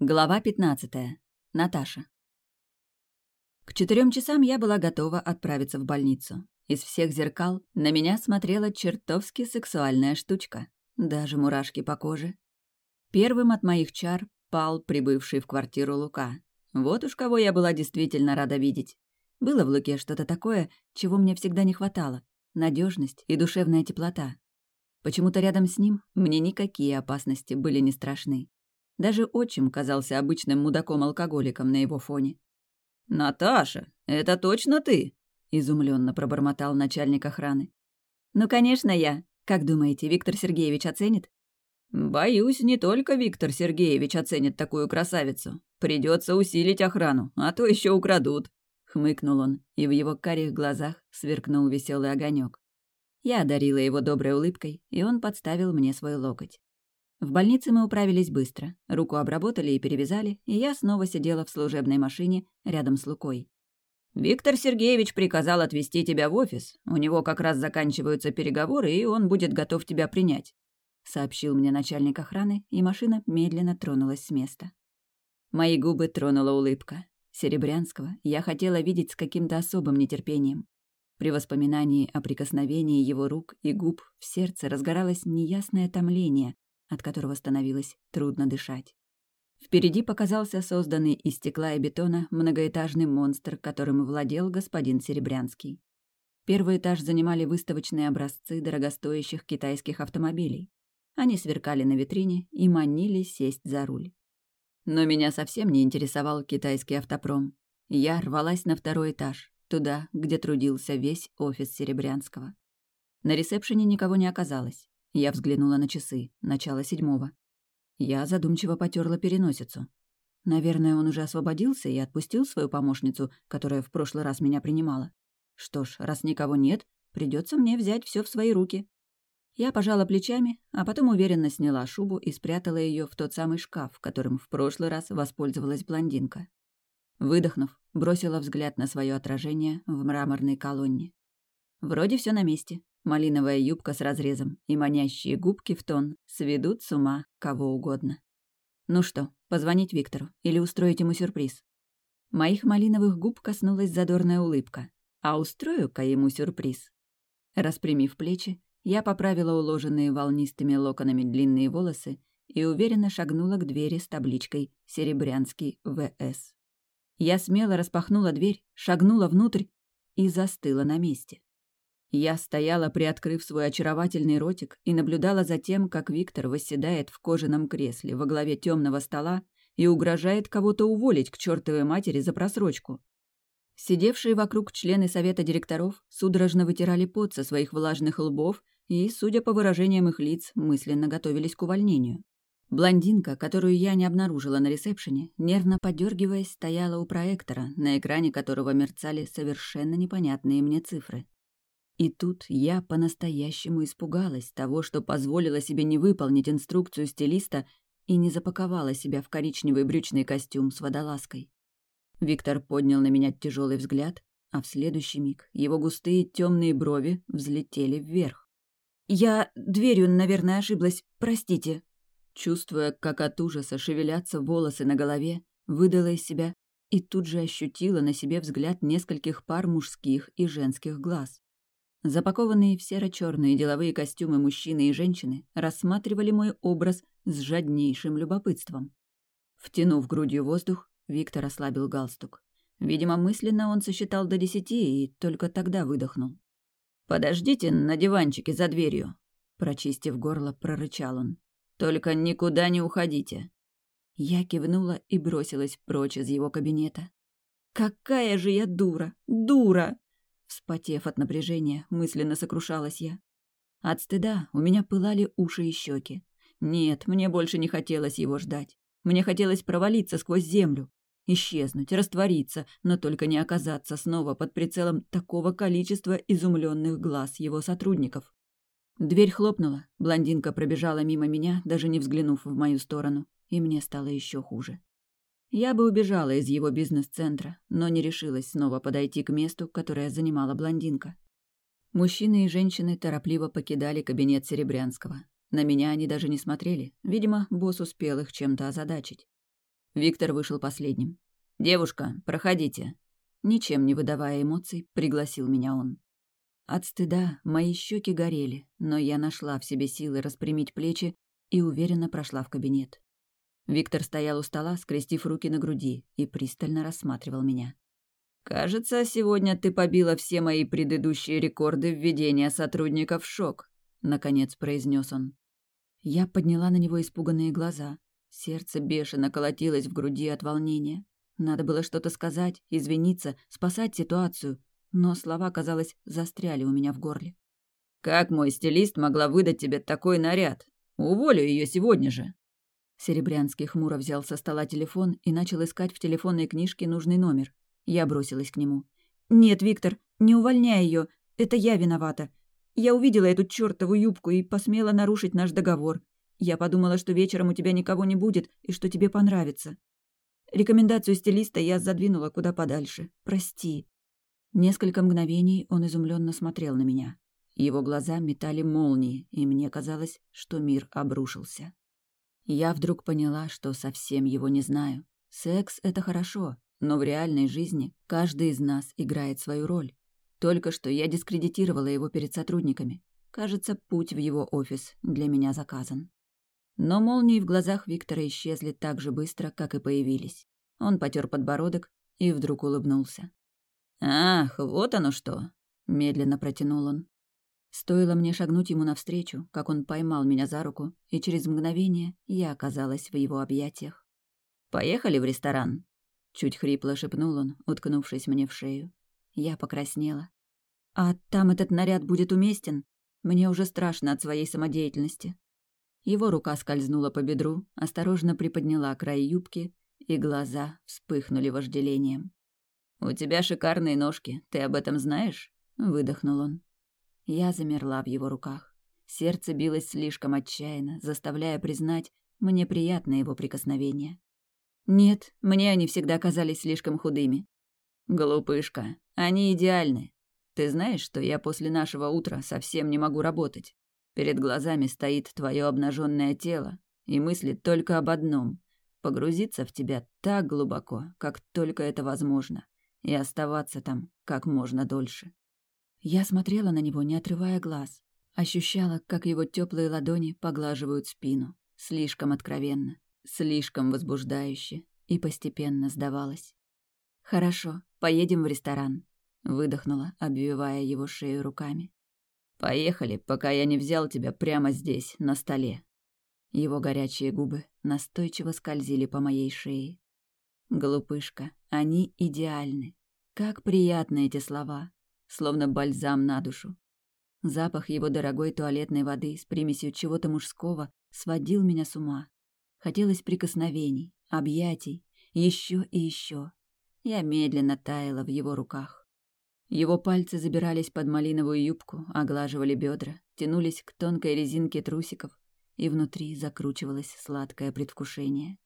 Глава 15. Наташа. К четырем часам я была готова отправиться в больницу. Из всех зеркал на меня смотрела чертовски сексуальная штучка. Даже мурашки по коже. Первым от моих чар пал прибывший в квартиру Лука. Вот уж кого я была действительно рада видеть. Было в Луке что-то такое, чего мне всегда не хватало. Надежность и душевная теплота. Почему-то рядом с ним мне никакие опасности были не страшны. Даже отчим казался обычным мудаком-алкоголиком на его фоне. «Наташа, это точно ты?» — изумленно пробормотал начальник охраны. «Ну, конечно, я. Как думаете, Виктор Сергеевич оценит?» «Боюсь, не только Виктор Сергеевич оценит такую красавицу. Придется усилить охрану, а то еще украдут», — хмыкнул он, и в его карих глазах сверкнул веселый огонек. Я одарила его доброй улыбкой, и он подставил мне свой локоть. В больнице мы управились быстро. Руку обработали и перевязали, и я снова сидела в служебной машине рядом с Лукой. «Виктор Сергеевич приказал отвезти тебя в офис. У него как раз заканчиваются переговоры, и он будет готов тебя принять», — сообщил мне начальник охраны, и машина медленно тронулась с места. Мои губы тронула улыбка. Серебрянского я хотела видеть с каким-то особым нетерпением. При воспоминании о прикосновении его рук и губ в сердце разгоралось неясное томление, от которого становилось трудно дышать. Впереди показался созданный из стекла и бетона многоэтажный монстр, которым владел господин Серебрянский. Первый этаж занимали выставочные образцы дорогостоящих китайских автомобилей. Они сверкали на витрине и манили сесть за руль. Но меня совсем не интересовал китайский автопром. Я рвалась на второй этаж, туда, где трудился весь офис Серебрянского. На ресепшене никого не оказалось. Я взглянула на часы, начало седьмого. Я задумчиво потерла переносицу. Наверное, он уже освободился и отпустил свою помощницу, которая в прошлый раз меня принимала. Что ж, раз никого нет, придется мне взять все в свои руки. Я пожала плечами, а потом уверенно сняла шубу и спрятала ее в тот самый шкаф, которым в прошлый раз воспользовалась блондинка. Выдохнув, бросила взгляд на свое отражение в мраморной колонне. Вроде все на месте. Малиновая юбка с разрезом и манящие губки в тон сведут с ума кого угодно. Ну что, позвонить Виктору или устроить ему сюрприз? Моих малиновых губ коснулась задорная улыбка. А устрою-ка ему сюрприз. Распрямив плечи, я поправила уложенные волнистыми локонами длинные волосы и уверенно шагнула к двери с табличкой «Серебрянский ВС». Я смело распахнула дверь, шагнула внутрь и застыла на месте. Я стояла, приоткрыв свой очаровательный ротик, и наблюдала за тем, как Виктор восседает в кожаном кресле во главе темного стола и угрожает кого-то уволить к чертовой матери за просрочку. Сидевшие вокруг члены совета директоров судорожно вытирали пот со своих влажных лбов и, судя по выражениям их лиц, мысленно готовились к увольнению. Блондинка, которую я не обнаружила на ресепшене, нервно подергиваясь, стояла у проектора, на экране которого мерцали совершенно непонятные мне цифры. И тут я по-настоящему испугалась того, что позволила себе не выполнить инструкцию стилиста и не запаковала себя в коричневый брючный костюм с водолазкой. Виктор поднял на меня тяжелый взгляд, а в следующий миг его густые темные брови взлетели вверх. «Я дверью, наверное, ошиблась, простите». Чувствуя, как от ужаса шевелятся волосы на голове, выдала из себя и тут же ощутила на себе взгляд нескольких пар мужских и женских глаз. Запакованные в серо-черные деловые костюмы мужчины и женщины рассматривали мой образ с жаднейшим любопытством. Втянув грудью воздух, Виктор ослабил галстук. Видимо, мысленно он сосчитал до десяти и только тогда выдохнул. «Подождите на диванчике за дверью», — прочистив горло, прорычал он. «Только никуда не уходите». Я кивнула и бросилась прочь из его кабинета. «Какая же я дура! Дура!» Вспотев от напряжения, мысленно сокрушалась я. От стыда у меня пылали уши и щеки. Нет, мне больше не хотелось его ждать. Мне хотелось провалиться сквозь землю, исчезнуть, раствориться, но только не оказаться снова под прицелом такого количества изумленных глаз его сотрудников. Дверь хлопнула, блондинка пробежала мимо меня, даже не взглянув в мою сторону, и мне стало еще хуже. Я бы убежала из его бизнес-центра, но не решилась снова подойти к месту, которое занимала блондинка. Мужчины и женщины торопливо покидали кабинет Серебрянского. На меня они даже не смотрели. Видимо, босс успел их чем-то озадачить. Виктор вышел последним. «Девушка, проходите». Ничем не выдавая эмоций, пригласил меня он. От стыда мои щеки горели, но я нашла в себе силы распрямить плечи и уверенно прошла в кабинет. Виктор стоял у стола, скрестив руки на груди, и пристально рассматривал меня. «Кажется, сегодня ты побила все мои предыдущие рекорды введения сотрудников в шок», — наконец произнес он. Я подняла на него испуганные глаза. Сердце бешено колотилось в груди от волнения. Надо было что-то сказать, извиниться, спасать ситуацию, но слова, казалось, застряли у меня в горле. «Как мой стилист могла выдать тебе такой наряд? Уволю ее сегодня же!» Серебрянский хмуро взял со стола телефон и начал искать в телефонной книжке нужный номер. Я бросилась к нему. «Нет, Виктор, не увольняй ее. Это я виновата. Я увидела эту чертову юбку и посмела нарушить наш договор. Я подумала, что вечером у тебя никого не будет и что тебе понравится. Рекомендацию стилиста я задвинула куда подальше. Прости. Несколько мгновений он изумленно смотрел на меня. Его глаза метали молнии, и мне казалось, что мир обрушился. Я вдруг поняла, что совсем его не знаю. Секс — это хорошо, но в реальной жизни каждый из нас играет свою роль. Только что я дискредитировала его перед сотрудниками. Кажется, путь в его офис для меня заказан. Но молнии в глазах Виктора исчезли так же быстро, как и появились. Он потер подбородок и вдруг улыбнулся. «Ах, вот оно что!» — медленно протянул он. Стоило мне шагнуть ему навстречу, как он поймал меня за руку, и через мгновение я оказалась в его объятиях. «Поехали в ресторан?» — чуть хрипло шепнул он, уткнувшись мне в шею. Я покраснела. «А там этот наряд будет уместен? Мне уже страшно от своей самодеятельности». Его рука скользнула по бедру, осторожно приподняла край юбки, и глаза вспыхнули вожделением. «У тебя шикарные ножки, ты об этом знаешь?» — выдохнул он. Я замерла в его руках. Сердце билось слишком отчаянно, заставляя признать, мне приятно его прикосновение. Нет, мне они всегда казались слишком худыми. Глупышка, они идеальны. Ты знаешь, что я после нашего утра совсем не могу работать? Перед глазами стоит твое обнаженное тело и мыслит только об одном — погрузиться в тебя так глубоко, как только это возможно и оставаться там как можно дольше. Я смотрела на него, не отрывая глаз, ощущала, как его теплые ладони поглаживают спину, слишком откровенно, слишком возбуждающе, и постепенно сдавалась. «Хорошо, поедем в ресторан», — выдохнула, обвивая его шею руками. «Поехали, пока я не взял тебя прямо здесь, на столе». Его горячие губы настойчиво скользили по моей шее. Глупышка, они идеальны. Как приятны эти слова, словно бальзам на душу. Запах его дорогой туалетной воды с примесью чего-то мужского сводил меня с ума. Хотелось прикосновений, объятий, еще и еще. Я медленно таяла в его руках. Его пальцы забирались под малиновую юбку, оглаживали бедра, тянулись к тонкой резинке трусиков, и внутри закручивалось сладкое предвкушение.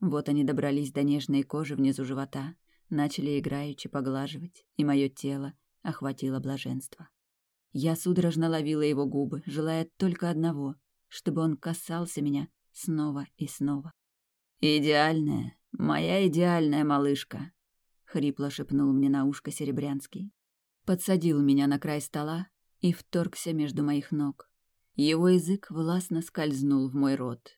Вот они добрались до нежной кожи внизу живота, начали играючи поглаживать, и мое тело охватило блаженство. Я судорожно ловила его губы, желая только одного, чтобы он касался меня снова и снова. «Идеальная, моя идеальная малышка», — хрипло шепнул мне на ушко Серебрянский. Подсадил меня на край стола и вторгся между моих ног. Его язык властно скользнул в мой рот,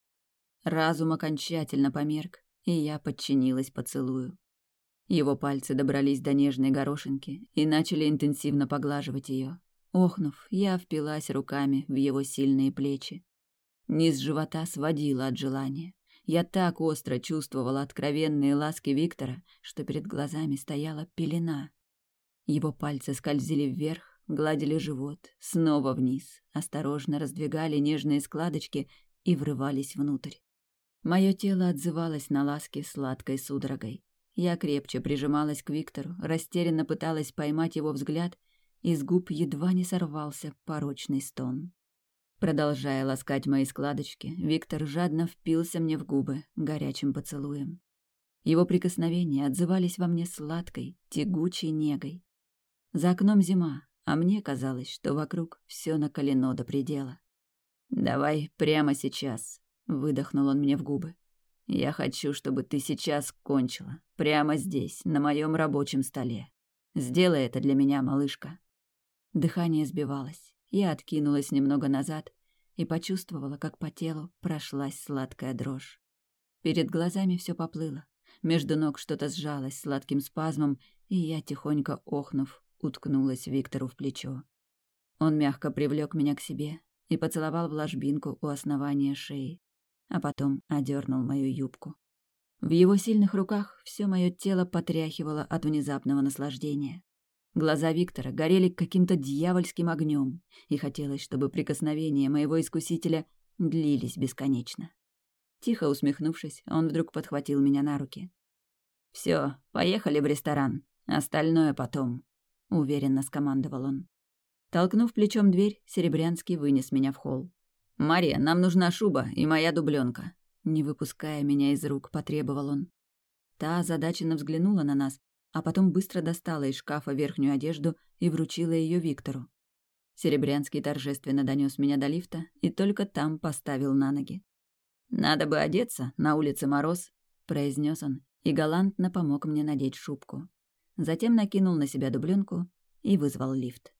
Разум окончательно померк, и я подчинилась поцелую. Его пальцы добрались до нежной горошинки и начали интенсивно поглаживать ее. Охнув, я впилась руками в его сильные плечи. Низ живота сводила от желания. Я так остро чувствовала откровенные ласки Виктора, что перед глазами стояла пелена. Его пальцы скользили вверх, гладили живот, снова вниз, осторожно раздвигали нежные складочки и врывались внутрь. Мое тело отзывалось на ласки сладкой судорогой. Я крепче прижималась к Виктору, растерянно пыталась поймать его взгляд, из губ едва не сорвался порочный стон. Продолжая ласкать мои складочки, Виктор жадно впился мне в губы горячим поцелуем. Его прикосновения отзывались во мне сладкой, тягучей негой. За окном зима, а мне казалось, что вокруг все накалено до предела. «Давай прямо сейчас», Выдохнул он мне в губы. Я хочу, чтобы ты сейчас кончила. Прямо здесь, на моем рабочем столе. Сделай это для меня, малышка». Дыхание сбивалось. Я откинулась немного назад и почувствовала, как по телу прошлась сладкая дрожь. Перед глазами все поплыло. Между ног что-то сжалось сладким спазмом, и я, тихонько охнув, уткнулась Виктору в плечо. Он мягко привлек меня к себе и поцеловал в ложбинку у основания шеи, а потом одернул мою юбку. В его сильных руках все мое тело потряхивало от внезапного наслаждения. Глаза Виктора горели каким-то дьявольским огнем, и хотелось, чтобы прикосновения моего искусителя длились бесконечно. Тихо усмехнувшись, он вдруг подхватил меня на руки. Все, поехали в ресторан. Остальное потом», — уверенно скомандовал он. Толкнув плечом дверь, Серебрянский вынес меня в холл. «Мария, нам нужна шуба и моя дубленка», — не выпуская меня из рук, потребовал он. Та озадаченно взглянула на нас, а потом быстро достала из шкафа верхнюю одежду и вручила ее Виктору. Серебрянский торжественно донес меня до лифта и только там поставил на ноги. «Надо бы одеться, на улице мороз», — произнес он и галантно помог мне надеть шубку. Затем накинул на себя дубленку и вызвал лифт.